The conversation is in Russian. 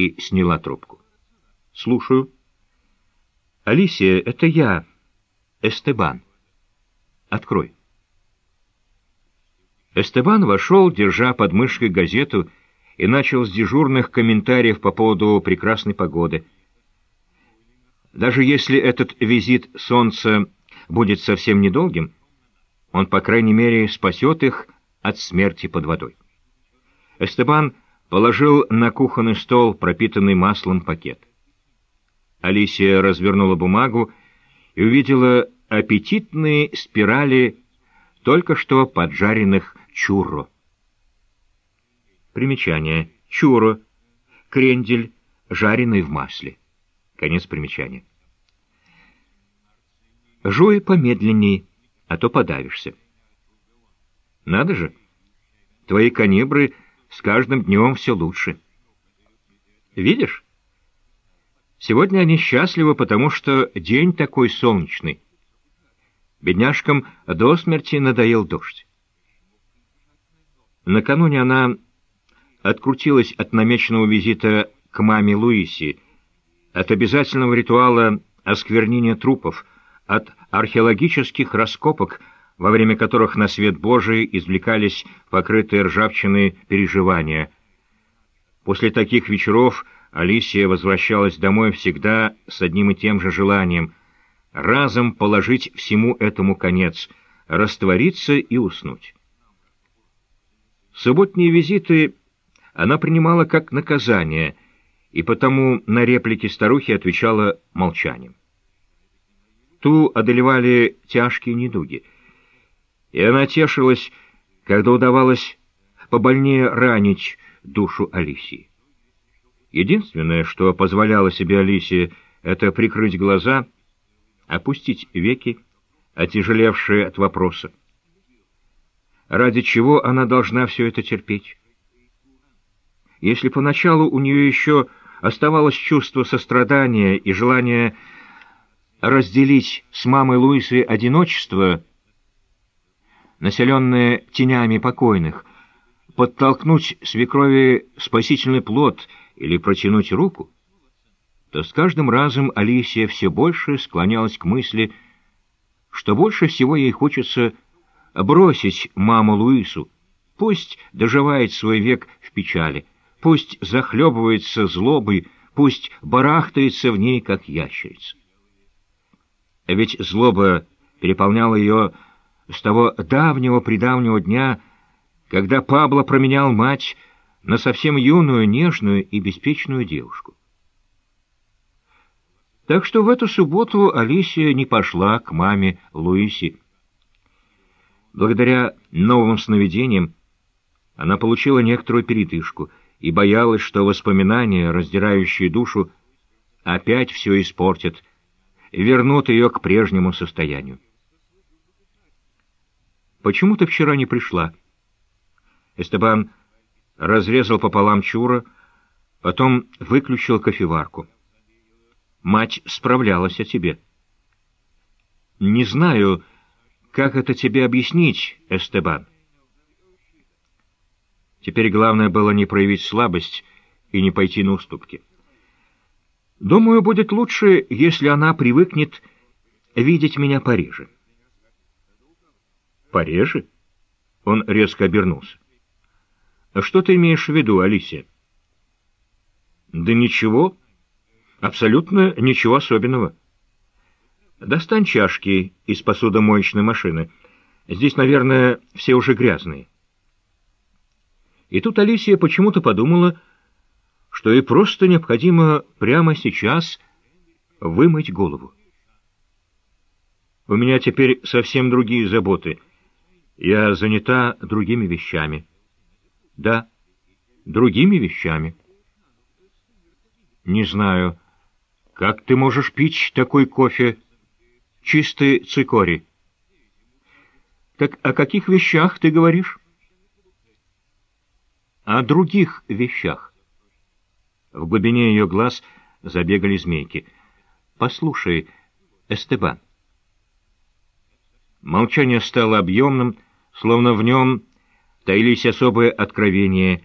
и сняла трубку. «Слушаю». «Алисия, это я, Эстебан. Открой». Эстебан вошел, держа под мышкой газету, и начал с дежурных комментариев по поводу прекрасной погоды. Даже если этот визит солнца будет совсем недолгим, он, по крайней мере, спасет их от смерти под водой. Эстебан положил на кухонный стол пропитанный маслом пакет. Алисия развернула бумагу и увидела аппетитные спирали только что поджаренных чурро. Примечание. Чурро. Крендель, жареный в масле. Конец примечания. Жуй помедленней, а то подавишься. Надо же, твои канибры с каждым днем все лучше. Видишь? Сегодня они счастливы, потому что день такой солнечный. Бедняжкам до смерти надоел дождь. Накануне она открутилась от намеченного визита к маме Луиси, от обязательного ритуала осквернения трупов, от археологических раскопок, во время которых на свет Божий извлекались покрытые ржавчиной переживания. После таких вечеров Алисия возвращалась домой всегда с одним и тем же желанием — разом положить всему этому конец, раствориться и уснуть. Субботние визиты она принимала как наказание, и потому на реплики старухи отвечала молчанием. Ту одолевали тяжкие недуги, и она тешилась, когда удавалось побольнее ранить душу Алисии. Единственное, что позволяло себе Алисия, это прикрыть глаза, опустить веки, отяжелевшие от вопроса. Ради чего она должна все это терпеть? Если поначалу у нее еще оставалось чувство сострадания и желание разделить с мамой Луисы одиночество, населенное тенями покойных, подтолкнуть свекрови спасительный плод или протянуть руку, то с каждым разом Алисия все больше склонялась к мысли, что больше всего ей хочется бросить маму Луису, пусть доживает свой век в печали, пусть захлебывается злобой, пусть барахтается в ней, как ящерица. Ведь злоба переполняла ее с того давнего-предавнего дня, когда Пабло променял мать на совсем юную, нежную и беспечную девушку. Так что в эту субботу Алисия не пошла к маме Луиси. Благодаря новым сновидениям она получила некоторую передышку и боялась, что воспоминания, раздирающие душу, опять все испортят, вернут ее к прежнему состоянию. «Почему ты вчера не пришла?» Эстебан разрезал пополам чура, потом выключил кофеварку. «Мать справлялась о тебе». «Не знаю, как это тебе объяснить, Эстебан». Теперь главное было не проявить слабость и не пойти на уступки. Думаю, будет лучше, если она привыкнет видеть меня пореже. Пореже? Он резко обернулся. Что ты имеешь в виду, Алисия? Да ничего. Абсолютно ничего особенного. Достань чашки из посудомоечной машины. Здесь, наверное, все уже грязные. И тут Алисия почему-то подумала, что ей просто необходимо прямо сейчас вымыть голову. У меня теперь совсем другие заботы. Я занята другими вещами. Да, другими вещами. Не знаю, как ты можешь пить такой кофе? Чистый цикорий. Так о каких вещах ты говоришь? О других вещах. В глубине ее глаз забегали змейки. «Послушай, Эстебан». Молчание стало объемным, словно в нем таились особые откровения